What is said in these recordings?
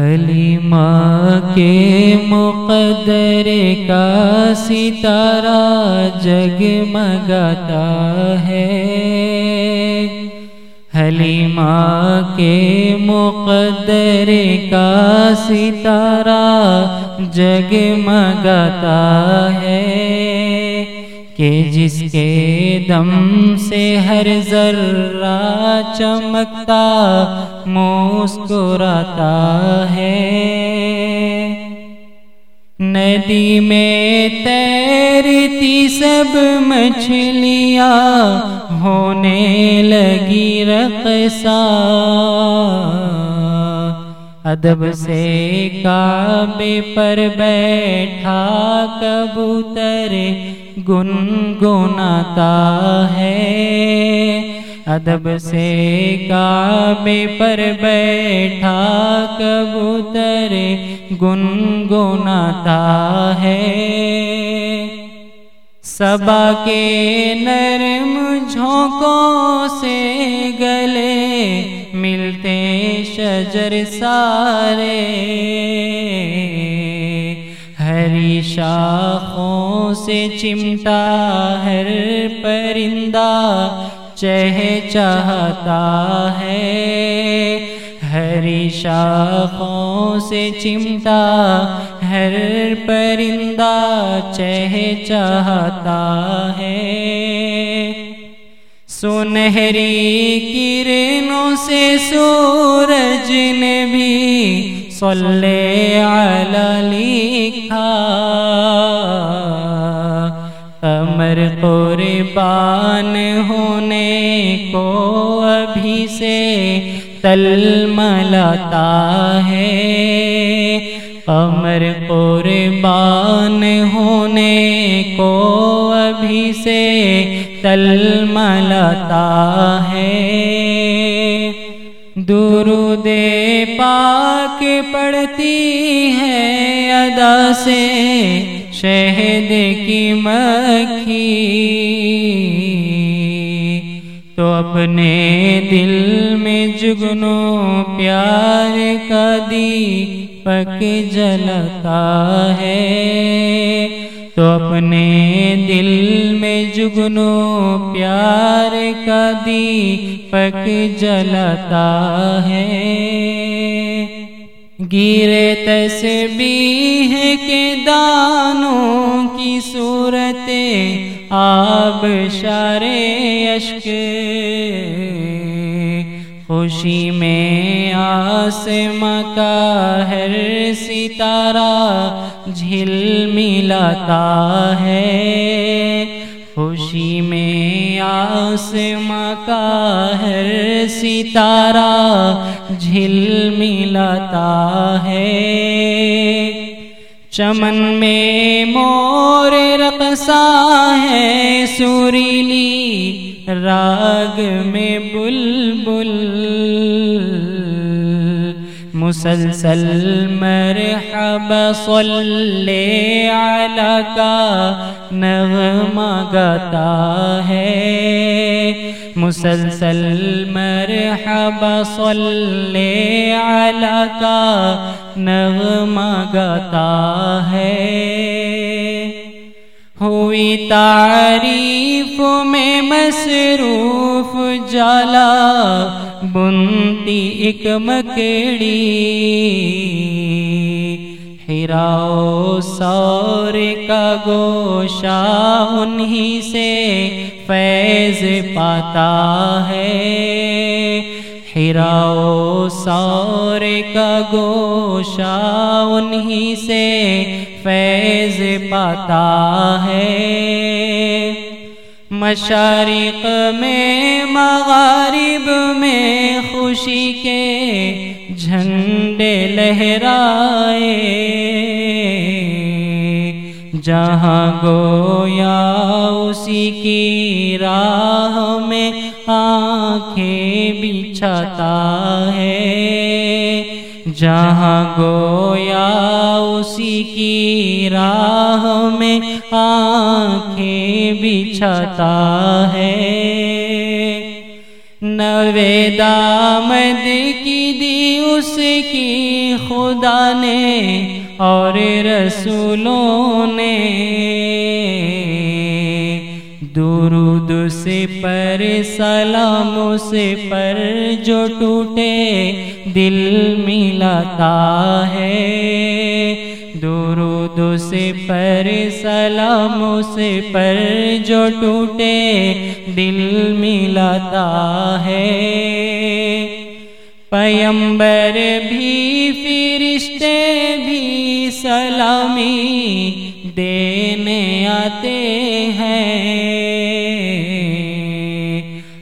حلیمہ کے مقدر کا ستارہ جگمگاتا ہے۔ حلیمہ کے مقدر کا ستارہ جگمگاتا ہے کہ جس کے دم سے ہر ذرہ چمکتا مسکراتا ہے۔ ندی میں تیرتی سب مچھلیاں ہونے لگی رقصہ۔ ادب سے کعبے پر بیٹھا کبوتر گنگناتا ہے۔ ادب سے کعبے پر بیٹھا کبوتر گنگناتا ہے۔ سبا کے نرم جھونکوں سے گلے ملتے شجر سارے۔ ہری شاخوں سے چمٹا ہر پرندہ چہ چاہتا ہے ہری شاخوں سے چمٹا ہر پرندہ چہ چاہتا ہے۔ سنہری کرنوں سے سورج نے بھی صلی علی لکھا قربان ہونے کو ابھی سے تلملاتا ہے۔ امر قربان ہونے کو ابھی سے تلملاتا ہے۔ درود پاک پڑتی ہے ادا سے۔ شہد کی مکھی تو اپنے دل میں جگنو پیار کا دی پک جلتا ہے تو اپنے دل میں جگنو پیار کا دی پک جلتا ہے گرے تسبیح کے دانوں کی صورت آب شار اشک خوشی میں آسماں کا ہر ستارہ جھل ملاتا ہے۔ خوشی میں آسماں کا ہر ستارہ جھل ملاتا ہے۔ چمن میں مور رقصا ہے، سوریلی راگ میں بلبل مسلسل مرحبا، صلی علی کا نغمہ گاتا ہے۔ مسلسل مرحبا، صلی علی کا نغمہ گاتا ہے۔ ہوئی تعریف میں مصروف جالا بنتی ایک مکڑی ہراؤ سور کا گوشا انہی سے فیض پاتا ہے ہراؤ سور کا گوشا انہی سے فیض پاتا ہے مشارق میں، مغارب میں خوشی کے جھنڈے لہرائے۔ جہاں گویا اسی کی راہ میں آنکھیں بچھاتا ہے جہاں گویا اسی کی راہ میں آنکھیں بچھاتا ہے۔ نوے دامد کی دی اس کی خدا نے اور رسولوں نے۔ درود سے پر، سلام سے پر جو ٹوٹے دل ملاتا ہے۔ درود سے پر، سلام سے پر جو ٹوٹے دل ملاتا ہے۔ پیمبر بھی، فرشتے بھی سلامی دینے آتے ہیں۔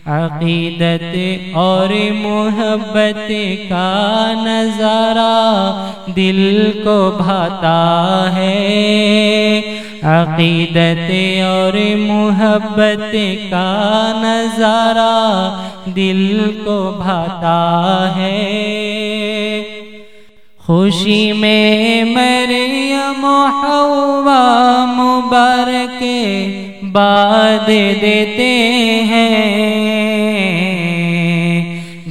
عقیدت اور محبت کا نظارہ دل کو بھاتا ہے۔ عقیدت اور محبت کا نظارہ دل کو بھاتا ہے۔ خوشی میں مریم حوا مبارک باد دیتے ہیں۔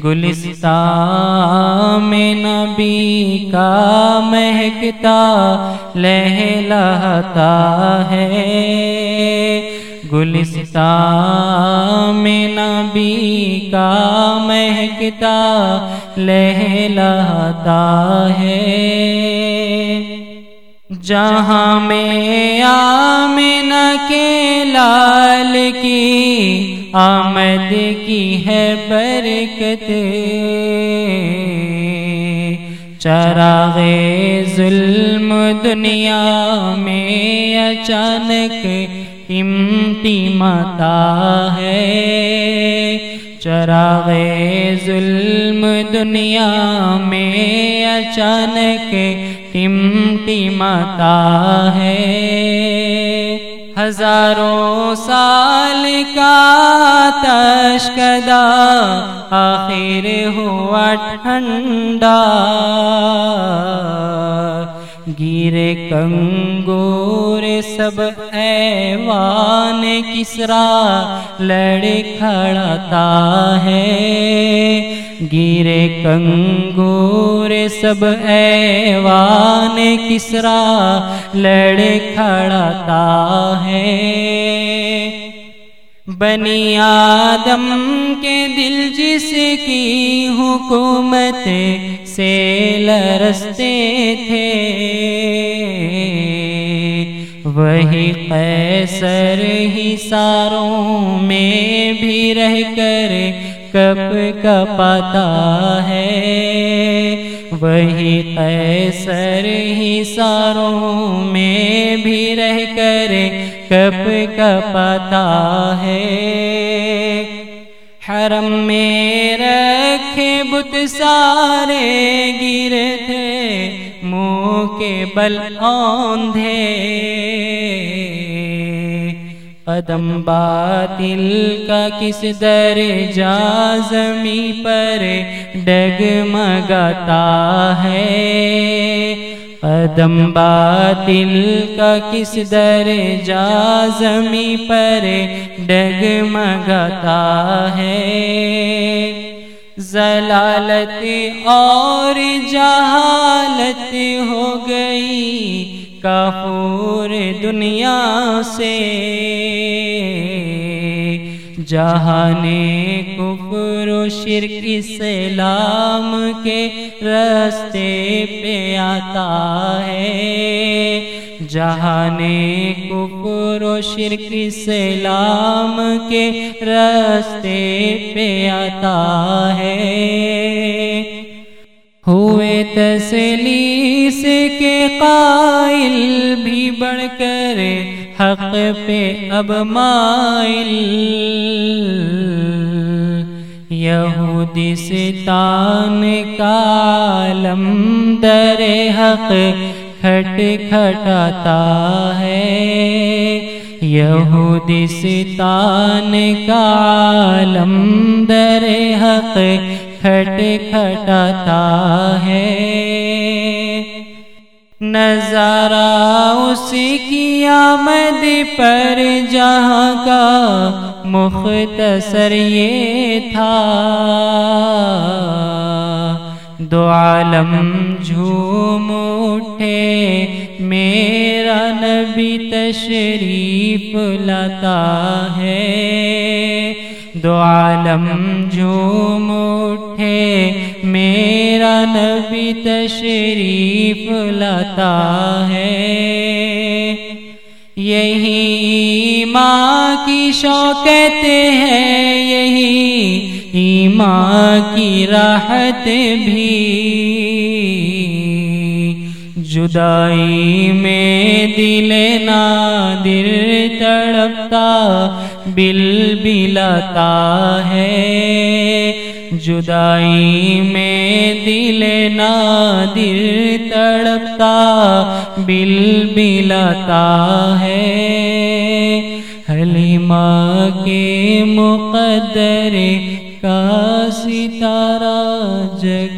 گلستان میں نبی کا مہکتا لہلاتا ہے۔ گلستان میں نبی کا مہکتا لہلاتا ہے۔ جہاں میں آمنہ کے لال کی آمد کی ہے برکت۔ چراغ ظلم دنیا میں اچانک امتی ماتا ہے۔ چراغ ظلم دنیا میں اچانک ماتا ہے۔ ہزاروں سال کا تشکدہ آخر ہوا ٹھنڈا۔ گیرے کنگور سب ایوان کسرا لڑ کھڑتا ہے۔ گیرے کنگور سب ایوان کسرا لڑ کھڑتا ہے۔ بنی آدم کے دل جس کی حکومت سے لرستے تھے، وہی قیصر ہی ساروں میں بھی رہ کر کپ کپاتا ہے۔ وہی قیصر ہی ساروں میں بھی رہ کر کپ کپاتا ہے۔ حرم میں رکھے بت سارے گرے تھے، منہ کے بل آندھے قدم باطل کا کس در جازمی پر ڈگمگاتا ہے۔ قدم باطل کا کس در جازمی پر ڈگمگاتا ہے؟ زلالت اور جہالت ہو گئی کافور دنیا سے۔ جہان کفر و شرک اسلام کے رستے پہ آتا ہے۔ جہان کفر و شرک اسلام کے رستے پہ آتا ہے۔ ہوئے تسلیس کے قائل بھی بڑھ کر حق پہ اب مائل۔ یہودی ستان کالم در حق کھٹ کھٹاتا ہے۔ یہودی ستان کالم در حق کھٹ کھٹاتا ہے۔ نظارہ اس کی آمد پر جہاں کا مختصر یہ تھا۔ دو عالم جھوم اٹھے، میرا نبی تشریف لاتا ہے۔ دو عالم جھوم اٹھے، میرا نبی تشریف لاتا ہے۔ یہی ماں کی شوقت ہے یہی ایمان کی راحت بھی۔ جدائی میں دل نادر تڑپتا بل بلاتا ہے۔ جدائی میں دل نادر تڑپتا بل بلاتا ہے۔ حلیمہ کے مقدر کا ستارہ جگ